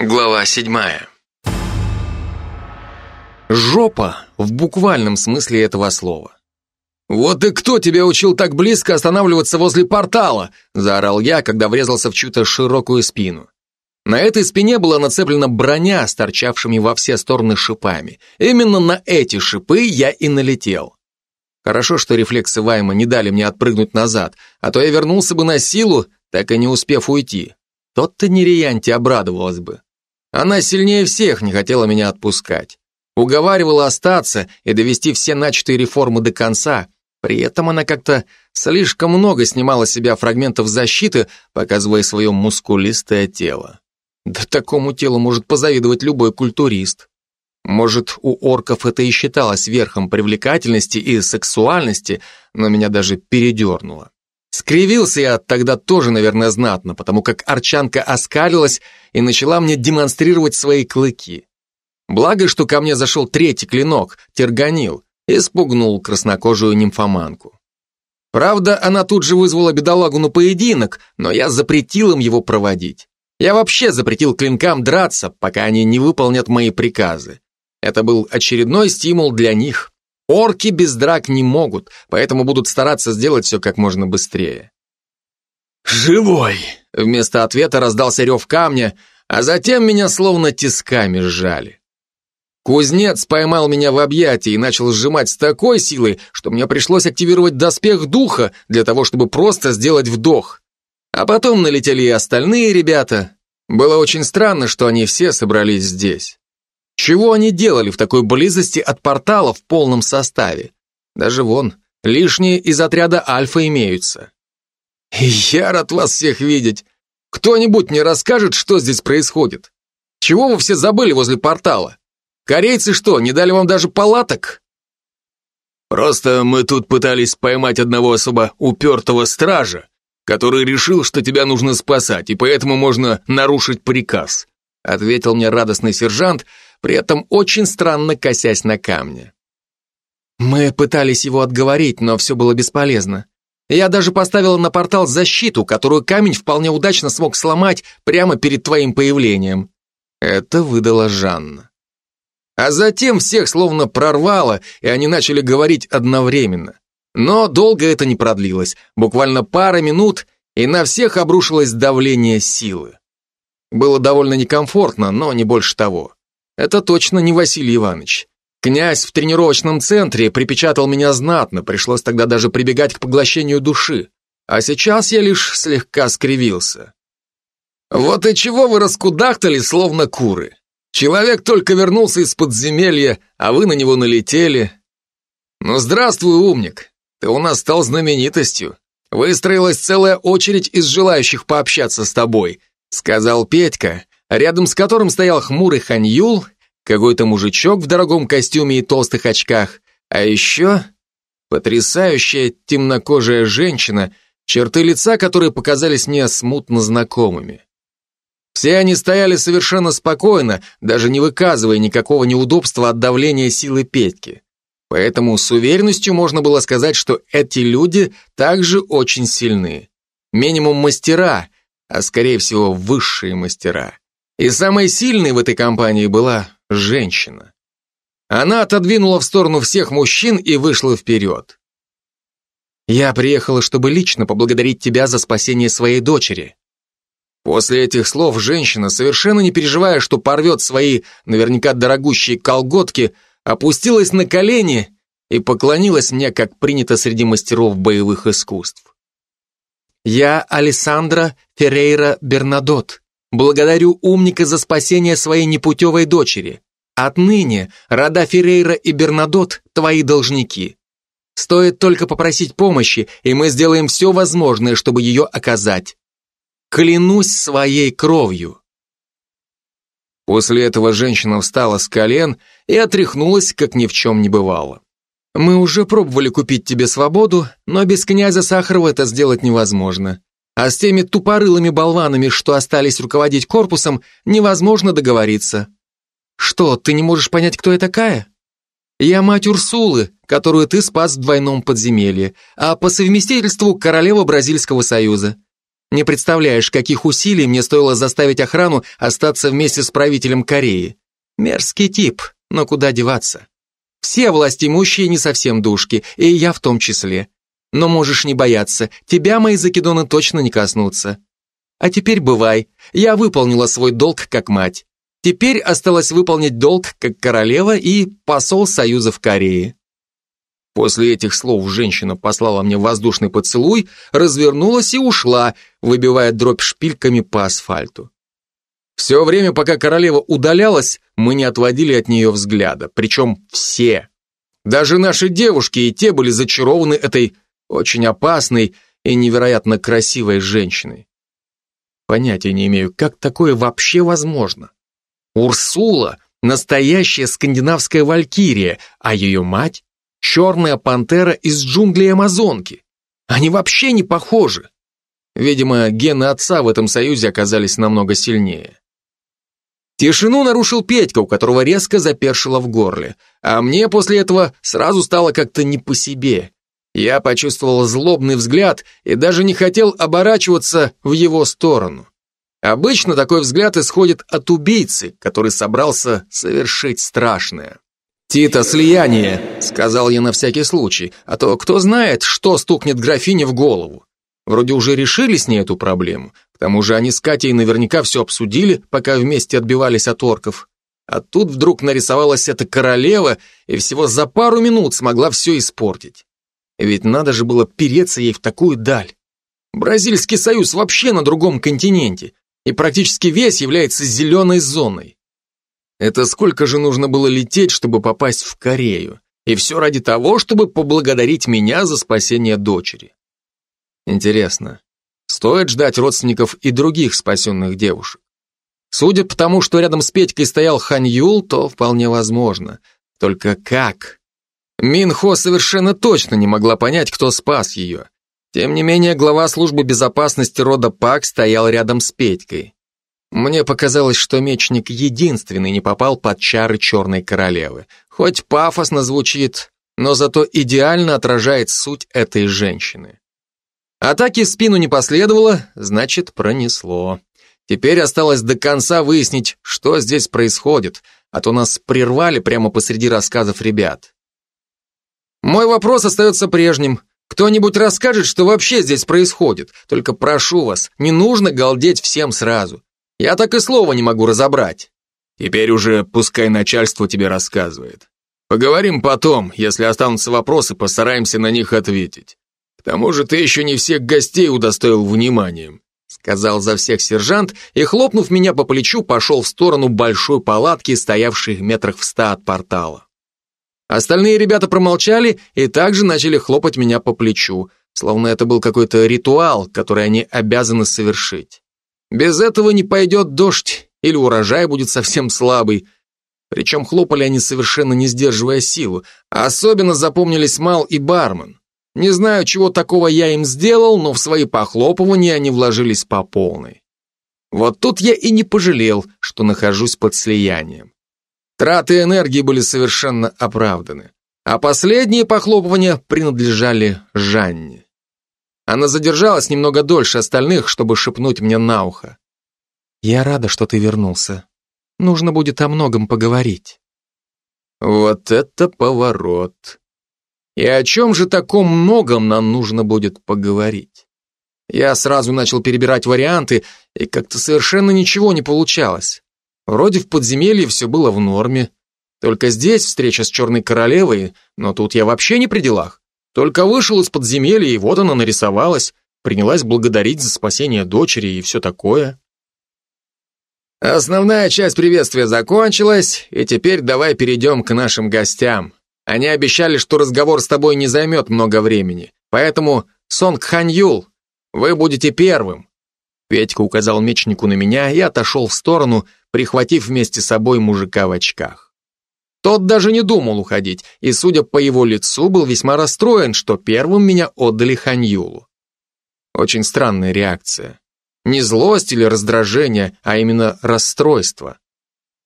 Глава седьмая. Жопа в буквальном смысле этого слова. «Вот и кто тебя учил так близко останавливаться возле портала?» заорал я, когда врезался в чью-то широкую спину. На этой спине была нацеплена броня с торчавшими во все стороны шипами. Именно на эти шипы я и налетел. Хорошо, что рефлексы Вайма не дали мне отпрыгнуть назад, а то я вернулся бы на силу, так и не успев уйти. Тот-то Нериянти обрадовалась бы. Она сильнее всех не хотела меня отпускать. Уговаривала остаться и довести все начатые реформы до конца. При этом она как-то слишком много снимала с себя фрагментов защиты, показывая свое мускулистое тело. Да такому телу может позавидовать любой культурист. Может, у орков это и считалось верхом привлекательности и сексуальности, но меня даже передернуло. Скривился я тогда тоже, наверное, знатно, потому как арчанка оскалилась и начала мне демонстрировать свои клыки. Благо, что ко мне зашел третий клинок, терганил, и спугнул краснокожую нимфоманку. Правда, она тут же вызвала бедолагу на поединок, но я запретил им его проводить. Я вообще запретил клинкам драться, пока они не выполнят мои приказы. Это был очередной стимул для них. Орки без драк не могут, поэтому будут стараться сделать все как можно быстрее. «Живой!» Вместо ответа раздался рев камня, а затем меня словно тисками сжали. Кузнец поймал меня в объятии и начал сжимать с такой силой, что мне пришлось активировать доспех духа для того, чтобы просто сделать вдох. А потом налетели и остальные ребята. Было очень странно, что они все собрались здесь. Чего они делали в такой близости от портала в полном составе? Даже вон, лишние из отряда Альфа имеются. Я рад вас всех видеть. Кто-нибудь мне расскажет, что здесь происходит? Чего вы все забыли возле портала? Корейцы что, не дали вам даже палаток? Просто мы тут пытались поймать одного особо упертого стража, который решил, что тебя нужно спасать, и поэтому можно нарушить приказ, ответил мне радостный сержант, при этом очень странно косясь на камни. Мы пытались его отговорить, но все было бесполезно. Я даже поставила на портал защиту, которую камень вполне удачно смог сломать прямо перед твоим появлением. Это выдала Жанна. А затем всех словно прорвало, и они начали говорить одновременно. Но долго это не продлилось, буквально пара минут, и на всех обрушилось давление силы. Было довольно некомфортно, но не больше того. Это точно не Василий Иванович. Князь в тренировочном центре припечатал меня знатно, пришлось тогда даже прибегать к поглощению души. А сейчас я лишь слегка скривился. Вот и чего вы раскудахтали, словно куры? Человек только вернулся из подземелья, а вы на него налетели. Ну, здравствуй, умник. Ты у нас стал знаменитостью. Выстроилась целая очередь из желающих пообщаться с тобой, сказал Петька, рядом с которым стоял хмурый Ханьюл, какой-то мужичок в дорогом костюме и толстых очках, а еще потрясающая темнокожая женщина, черты лица которой показались мне смутно знакомыми. Все они стояли совершенно спокойно, даже не выказывая никакого неудобства от давления силы Петьки. Поэтому с уверенностью можно было сказать, что эти люди также очень сильны. Минимум мастера, а скорее всего высшие мастера. И самой сильной в этой компании была женщина. Она отодвинула в сторону всех мужчин и вышла вперед. «Я приехала, чтобы лично поблагодарить тебя за спасение своей дочери». После этих слов женщина, совершенно не переживая, что порвет свои наверняка дорогущие колготки, опустилась на колени и поклонилась мне, как принято среди мастеров боевых искусств. «Я Алессандра Феррейра Бернадот», Благодарю умника за спасение своей непутевой дочери. Отныне рода Феррейра и Бернадот твои должники. Стоит только попросить помощи, и мы сделаем все возможное, чтобы ее оказать. Клянусь своей кровью. После этого женщина встала с колен и отряхнулась, как ни в чем не бывало. Мы уже пробовали купить тебе свободу, но без князя Сахарова это сделать невозможно а с теми тупорылыми болванами, что остались руководить корпусом, невозможно договориться. Что, ты не можешь понять, кто я такая? Я мать Урсулы, которую ты спас в двойном подземелье, а по совместительству королева Бразильского союза. Не представляешь, каких усилий мне стоило заставить охрану остаться вместе с правителем Кореи. Мерзкий тип, но куда деваться? Все власть имущие не совсем душки, и я в том числе. Но можешь не бояться, тебя мои закидоны точно не коснутся. А теперь бывай, я выполнила свой долг как мать. Теперь осталось выполнить долг как королева и посол Союза в Корее. После этих слов женщина послала мне воздушный поцелуй, развернулась и ушла, выбивая дробь шпильками по асфальту. Все время, пока королева удалялась, мы не отводили от нее взгляда, причем все. Даже наши девушки и те были зачарованы этой очень опасной и невероятно красивой женщиной. Понятия не имею, как такое вообще возможно. Урсула – настоящая скандинавская валькирия, а ее мать – черная пантера из джунглей Амазонки. Они вообще не похожи. Видимо, гены отца в этом союзе оказались намного сильнее. Тишину нарушил Петька, у которого резко запершило в горле, а мне после этого сразу стало как-то не по себе. Я почувствовал злобный взгляд и даже не хотел оборачиваться в его сторону. Обычно такой взгляд исходит от убийцы, который собрался совершить страшное. «Тита, слияние!» — сказал я на всякий случай, а то кто знает, что стукнет графине в голову. Вроде уже решили с ней эту проблему. К тому же они с Катей наверняка все обсудили, пока вместе отбивались от орков. А тут вдруг нарисовалась эта королева и всего за пару минут смогла все испортить. Ведь надо же было переться ей в такую даль. Бразильский союз вообще на другом континенте, и практически весь является зеленой зоной. Это сколько же нужно было лететь, чтобы попасть в Корею? И все ради того, чтобы поблагодарить меня за спасение дочери. Интересно, стоит ждать родственников и других спасенных девушек? Судя по тому, что рядом с Петькой стоял Хан Юл, то вполне возможно. Только как? Минхо совершенно точно не могла понять, кто спас ее. Тем не менее, глава службы безопасности рода Пак стоял рядом с Петькой. Мне показалось, что мечник единственный не попал под чары черной королевы. Хоть пафосно звучит, но зато идеально отражает суть этой женщины. Атаки в спину не последовало, значит, пронесло. Теперь осталось до конца выяснить, что здесь происходит, а то нас прервали прямо посреди рассказов ребят. Мой вопрос остается прежним. Кто-нибудь расскажет, что вообще здесь происходит? Только прошу вас, не нужно галдеть всем сразу. Я так и слова не могу разобрать. Теперь уже пускай начальство тебе рассказывает. Поговорим потом, если останутся вопросы, постараемся на них ответить. К тому же ты еще не всех гостей удостоил вниманием, сказал за всех сержант и, хлопнув меня по плечу, пошел в сторону большой палатки, стоявшей в метрах в ста от портала. Остальные ребята промолчали и также начали хлопать меня по плечу, словно это был какой-то ритуал, который они обязаны совершить. Без этого не пойдет дождь, или урожай будет совсем слабый. Причем хлопали они совершенно не сдерживая силу, особенно запомнились Мал и Бармен. Не знаю, чего такого я им сделал, но в свои похлопывания они вложились по полной. Вот тут я и не пожалел, что нахожусь под слиянием. Траты энергии были совершенно оправданы. А последние похлопывания принадлежали Жанне. Она задержалась немного дольше остальных, чтобы шепнуть мне на ухо. «Я рада, что ты вернулся. Нужно будет о многом поговорить». Вот это поворот. И о чем же таком многом нам нужно будет поговорить? Я сразу начал перебирать варианты, и как-то совершенно ничего не получалось. Вроде в подземелье все было в норме. Только здесь встреча с Черной Королевой, но тут я вообще не при делах. Только вышел из подземелья, и вот она нарисовалась, принялась благодарить за спасение дочери и все такое. Основная часть приветствия закончилась, и теперь давай перейдем к нашим гостям. Они обещали, что разговор с тобой не займет много времени, поэтому Сонг Ханьюл, вы будете первым. Петька указал мечнику на меня и отошел в сторону, прихватив вместе с собой мужика в очках. Тот даже не думал уходить, и, судя по его лицу, был весьма расстроен, что первым меня отдали Ханьюлу. Очень странная реакция. Не злость или раздражение, а именно расстройство.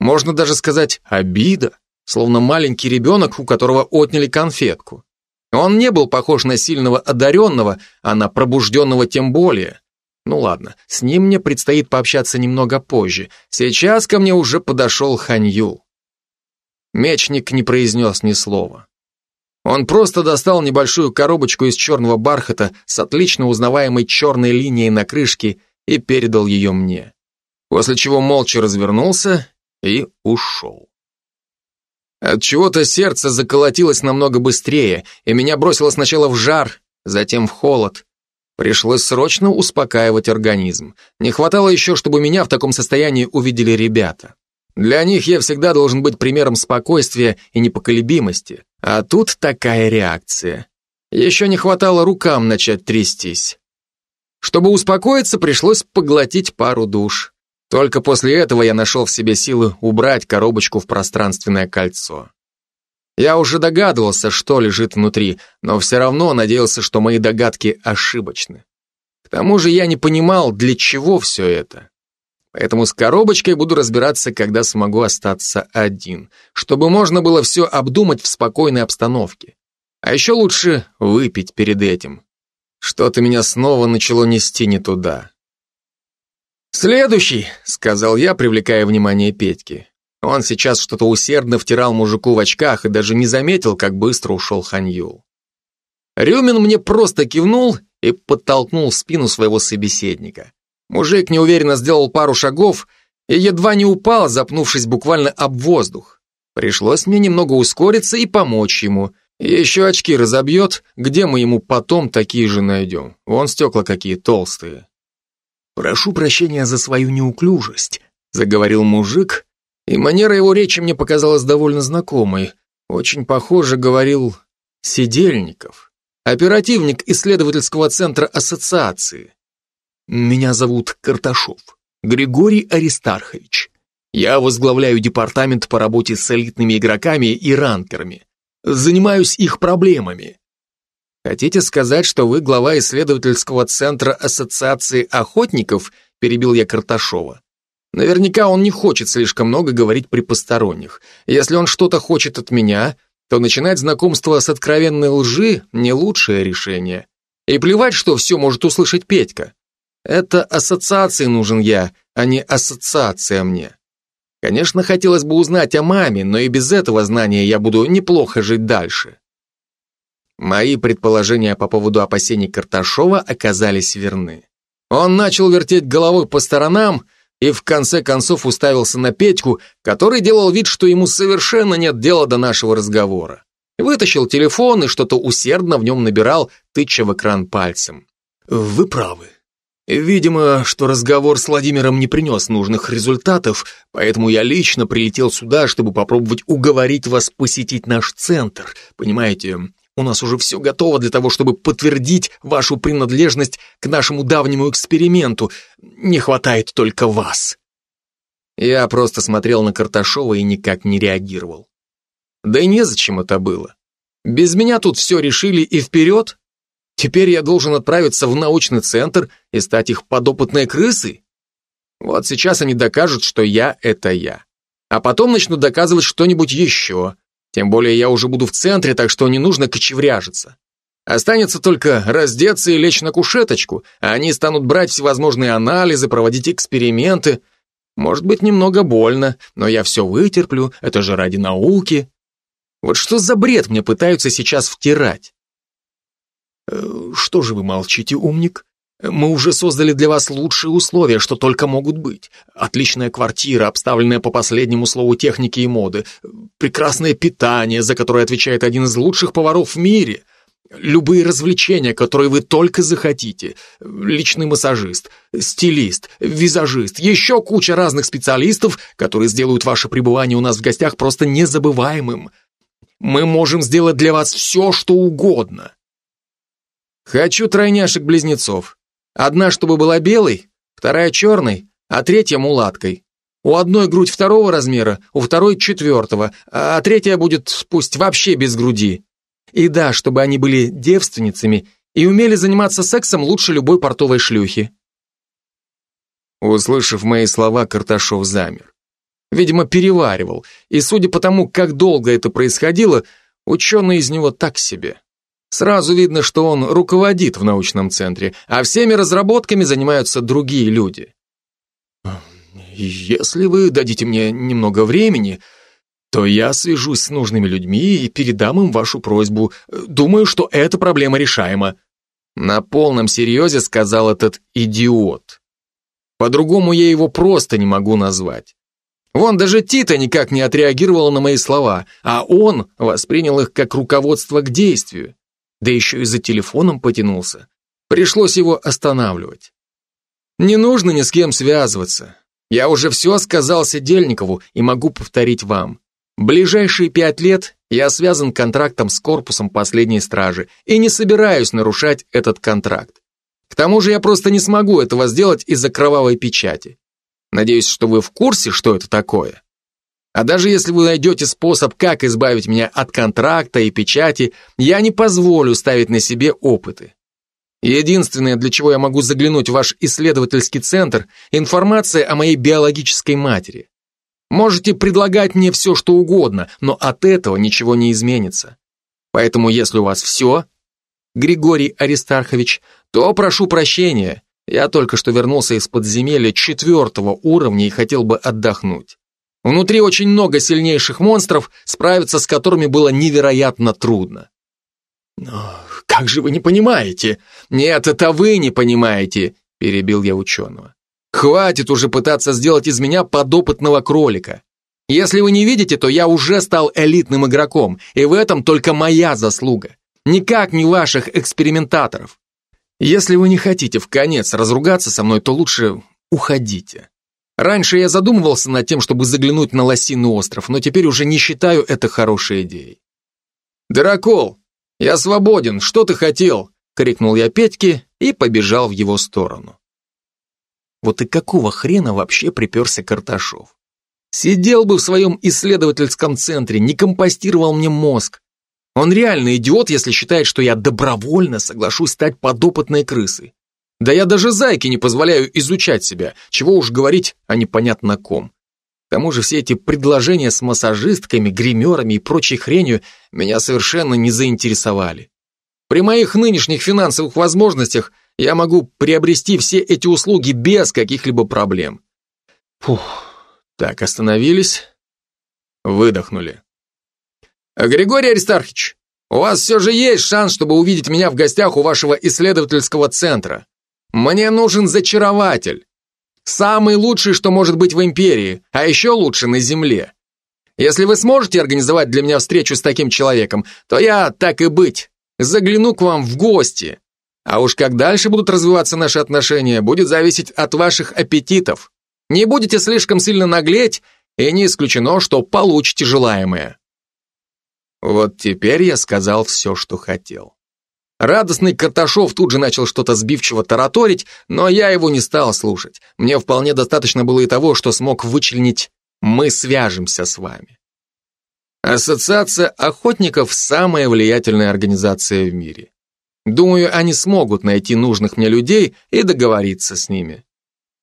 Можно даже сказать обида, словно маленький ребенок, у которого отняли конфетку. Он не был похож на сильного одаренного, а на пробужденного тем более. Ну ладно, с ним мне предстоит пообщаться немного позже. Сейчас ко мне уже подошел Ханью. Мечник не произнес ни слова. Он просто достал небольшую коробочку из черного бархата с отлично узнаваемой черной линией на крышке и передал ее мне. После чего молча развернулся и ушел. От чего-то сердце заколотилось намного быстрее, и меня бросило сначала в жар, затем в холод. Пришлось срочно успокаивать организм. Не хватало еще, чтобы меня в таком состоянии увидели ребята. Для них я всегда должен быть примером спокойствия и непоколебимости. А тут такая реакция. Еще не хватало рукам начать трястись. Чтобы успокоиться, пришлось поглотить пару душ. Только после этого я нашел в себе силы убрать коробочку в пространственное кольцо. Я уже догадывался, что лежит внутри, но все равно надеялся, что мои догадки ошибочны. К тому же я не понимал, для чего все это. Поэтому с коробочкой буду разбираться, когда смогу остаться один, чтобы можно было все обдумать в спокойной обстановке. А еще лучше выпить перед этим. Что-то меня снова начало нести не туда. «Следующий», — сказал я, привлекая внимание Петьки. Он сейчас что-то усердно втирал мужику в очках и даже не заметил, как быстро ушел Ханьюл. Рюмин мне просто кивнул и подтолкнул в спину своего собеседника. Мужик неуверенно сделал пару шагов и едва не упал, запнувшись буквально об воздух. Пришлось мне немного ускориться и помочь ему. Еще очки разобьет, где мы ему потом такие же найдем. Вон стекла какие толстые. «Прошу прощения за свою неуклюжесть», — заговорил мужик, и манера его речи мне показалась довольно знакомой. Очень похоже говорил Сидельников, оперативник исследовательского центра ассоциации. Меня зовут Карташов, Григорий Аристархович. Я возглавляю департамент по работе с элитными игроками и ранкерами. Занимаюсь их проблемами. Хотите сказать, что вы глава исследовательского центра Ассоциации охотников? Перебил я Карташова. Наверняка он не хочет слишком много говорить при посторонних. Если он что-то хочет от меня, то начинать знакомство с откровенной лжи не лучшее решение. И плевать, что все может услышать Петька. Это ассоциации нужен я, а не ассоциация мне. Конечно, хотелось бы узнать о маме, но и без этого знания я буду неплохо жить дальше. Мои предположения по поводу опасений Карташова оказались верны. Он начал вертеть головой по сторонам и в конце концов уставился на Петьку, который делал вид, что ему совершенно нет дела до нашего разговора. Вытащил телефон и что-то усердно в нем набирал, тыча в экран пальцем. «Вы правы. Видимо, что разговор с Владимиром не принес нужных результатов, поэтому я лично прилетел сюда, чтобы попробовать уговорить вас посетить наш центр. Понимаете, у нас уже все готово для того, чтобы подтвердить вашу принадлежность к нашему давнему эксперименту. Не хватает только вас. Я просто смотрел на Карташова и никак не реагировал. Да и незачем это было. Без меня тут все решили и вперед. Теперь я должен отправиться в научный центр и стать их подопытной крысой? Вот сейчас они докажут, что я — это я. А потом начнут доказывать что-нибудь еще. Тем более я уже буду в центре, так что не нужно кочевряжиться. Останется только раздеться и лечь на кушеточку, а они станут брать всевозможные анализы, проводить эксперименты. Может быть, немного больно, но я все вытерплю, это же ради науки. Вот что за бред мне пытаются сейчас втирать? Э, «Что же вы молчите, умник? Мы уже создали для вас лучшие условия, что только могут быть. Отличная квартира, обставленная по последнему слову техники и моды. Прекрасное питание, за которое отвечает один из лучших поваров в мире. Любые развлечения, которые вы только захотите. Личный массажист, стилист, визажист, еще куча разных специалистов, которые сделают ваше пребывание у нас в гостях просто незабываемым. Мы можем сделать для вас все, что угодно. Хочу тройняшек-близнецов. Одна, чтобы была белой, вторая черной, а третья мулаткой. У одной грудь второго размера, у второй четвертого, а третья будет пусть вообще без груди. И да, чтобы они были девственницами и умели заниматься сексом лучше любой портовой шлюхи. Услышав мои слова, Карташов замер. Видимо, переваривал, и судя по тому, как долго это происходило, ученый из него так себе. Сразу видно, что он руководит в научном центре, а всеми разработками занимаются другие люди. Если вы дадите мне немного времени, то я свяжусь с нужными людьми и передам им вашу просьбу. Думаю, что эта проблема решаема. На полном серьезе сказал этот идиот. По-другому я его просто не могу назвать. Вон даже Тита никак не отреагировала на мои слова, а он воспринял их как руководство к действию. Да еще и за телефоном потянулся. Пришлось его останавливать. Не нужно ни с кем связываться. Я уже все сказал Сидельникову и могу повторить вам. Ближайшие пять лет я связан контрактом с корпусом последней стражи и не собираюсь нарушать этот контракт. К тому же я просто не смогу этого сделать из-за кровавой печати. Надеюсь, что вы в курсе, что это такое. А даже если вы найдете способ, как избавить меня от контракта и печати, я не позволю ставить на себе опыты. Единственное, для чего я могу заглянуть в ваш исследовательский центр, информация о моей биологической матери. Можете предлагать мне все, что угодно, но от этого ничего не изменится. Поэтому, если у вас все, Григорий Аристархович, то прошу прощения. Я только что вернулся из подземелья четвертого уровня и хотел бы отдохнуть. Внутри очень много сильнейших монстров, справиться с которыми было невероятно трудно. Но как же вы не понимаете? Нет, это вы не понимаете, перебил я ученого. Хватит уже пытаться сделать из меня подопытного кролика. Если вы не видите, то я уже стал элитным игроком, и в этом только моя заслуга. Никак не ваших экспериментаторов. Если вы не хотите в конец разругаться со мной, то лучше уходите. Раньше я задумывался над тем, чтобы заглянуть на Лосиный остров, но теперь уже не считаю это хорошей идеей. «Дракол, я свободен, что ты хотел?» — крикнул я Петьке и побежал в его сторону. Вот и какого хрена вообще приперся Карташов? Сидел бы в своем исследовательском центре, не компостировал мне мозг. Он реально идиот, если считает, что я добровольно соглашусь стать подопытной крысой. Да я даже зайке не позволяю изучать себя, чего уж говорить о непонятно ком. К тому же все эти предложения с массажистками, гримерами и прочей хренью меня совершенно не заинтересовали. При моих нынешних финансовых возможностях я могу приобрести все эти услуги без каких-либо проблем. Фух, так, остановились, выдохнули. Григорий Аристархович, у вас все же есть шанс, чтобы увидеть меня в гостях у вашего исследовательского центра. Мне нужен зачарователь. Самый лучший, что может быть в империи, а еще лучше на Земле. Если вы сможете организовать для меня встречу с таким человеком, то я, так и быть, загляну к вам в гости. А уж как дальше будут развиваться наши отношения, будет зависеть от ваших аппетитов. Не будете слишком сильно наглеть, и не исключено, что получите желаемое. Вот теперь я сказал все, что хотел. Радостный Карташов тут же начал что-то сбивчиво тараторить, но я его не стал слушать. Мне вполне достаточно было и того, что смог вычленить «мы свяжемся с вами». Ассоциация охотников – самая влиятельная организация в мире. Думаю, они смогут найти нужных мне людей и договориться с ними.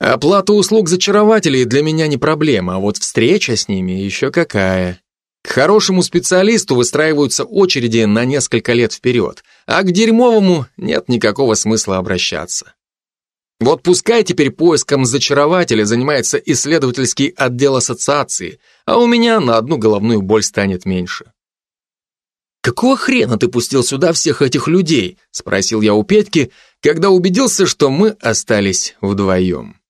Оплата услуг зачарователей для меня не проблема, а вот встреча с ними еще какая. К хорошему специалисту выстраиваются очереди на несколько лет вперед, а к дерьмовому нет никакого смысла обращаться. Вот пускай теперь поиском зачарователя занимается исследовательский отдел ассоциации, а у меня на одну головную боль станет меньше. «Какого хрена ты пустил сюда всех этих людей?» – спросил я у Петьки, когда убедился, что мы остались вдвоем.